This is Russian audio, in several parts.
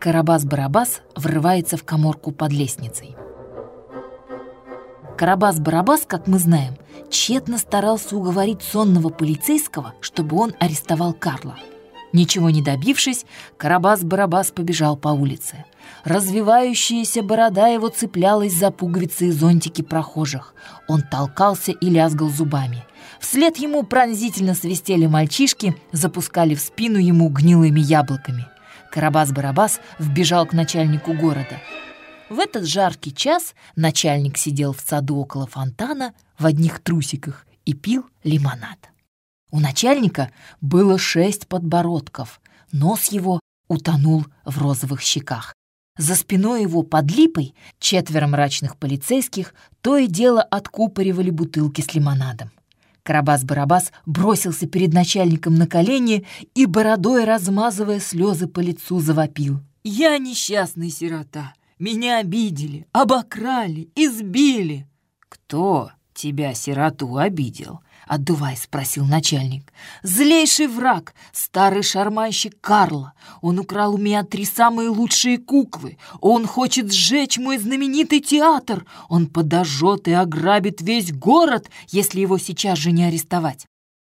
Карабас-Барабас врывается в коморку под лестницей. Карабас-Барабас, как мы знаем, тщетно старался уговорить сонного полицейского, чтобы он арестовал Карла. Ничего не добившись, Карабас-Барабас побежал по улице. Развивающаяся борода его цеплялась за пуговицы и зонтики прохожих. Он толкался и лязгал зубами. Вслед ему пронзительно свистели мальчишки, запускали в спину ему гнилыми яблоками. Карабас-Барабас вбежал к начальнику города. В этот жаркий час начальник сидел в саду около фонтана в одних трусиках и пил лимонад. У начальника было шесть подбородков, нос его утонул в розовых щеках. За спиной его под липой четверо мрачных полицейских то и дело откупоривали бутылки с лимонадом. Карабас-Барабас бросился перед начальником на колени и, бородой размазывая слезы по лицу, завопил. «Я несчастный сирота! Меня обидели, обокрали, избили!» «Кто тебя, сироту, обидел?» Отдувай, спросил начальник. «Злейший враг, старый шарманщик Карла. Он украл у меня три самые лучшие куклы. Он хочет сжечь мой знаменитый театр. Он подожжет и ограбит весь город, если его сейчас же не арестовать».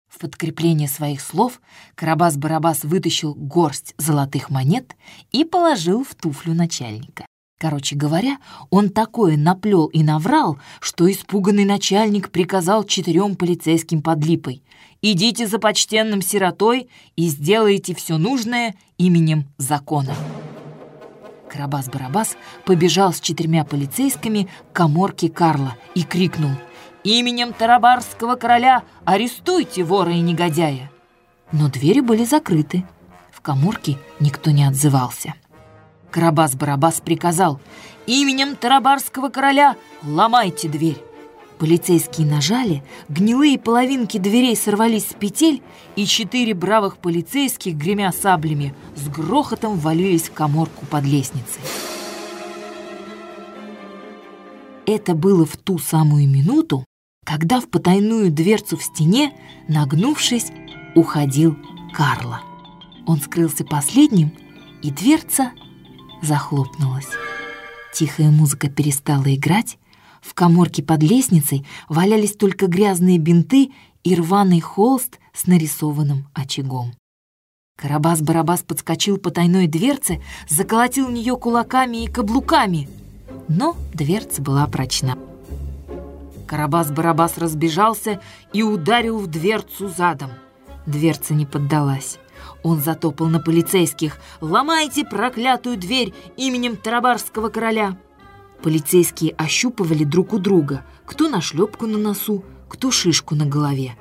В подкрепление своих слов Карабас-Барабас вытащил горсть золотых монет и положил в туфлю начальника. Короче говоря, он такое наплел и наврал, что испуганный начальник приказал четырем полицейским подлипой «Идите за почтенным сиротой и сделайте все нужное именем закона». Карабас-Барабас побежал с четырьмя полицейскими к коморке Карла и крикнул «Именем Тарабарского короля арестуйте вора и негодяя!» Но двери были закрыты. В коморке никто не отзывался. Карабас-Барабас приказал «Именем Тарабарского короля ломайте дверь!» Полицейские нажали, гнилые половинки дверей сорвались с петель, и четыре бравых полицейских, гремя саблями, с грохотом валились в коморку под лестницей. Это было в ту самую минуту, когда в потайную дверцу в стене, нагнувшись, уходил Карло. Он скрылся последним, и дверца захлопнулась. Тихая музыка перестала играть, в коморке под лестницей валялись только грязные бинты и рваный холст с нарисованным очагом. Карабас-Барабас подскочил по тайной дверце, заколотил в нее кулаками и каблуками. Но дверца была прочна. Карабас-Барабас разбежался и ударил в дверцу задом. Дверца не поддалась. Он затопал на полицейских. «Ломайте проклятую дверь именем Тарабарского короля!» Полицейские ощупывали друг у друга, кто на шлепку на носу, кто шишку на голове.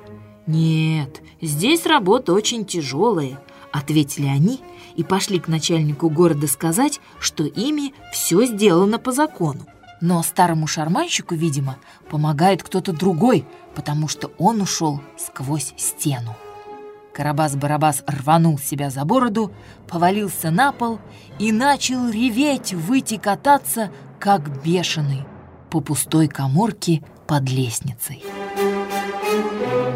«Нет, здесь работа очень тяжелая», — ответили они и пошли к начальнику города сказать, что ими все сделано по закону. Но старому шарманщику, видимо, помогает кто-то другой, потому что он ушел сквозь стену. Карабас-Барабас рванул себя за бороду, повалился на пол и начал реветь, выйти кататься, как бешеный, по пустой коморке под лестницей. Thank you.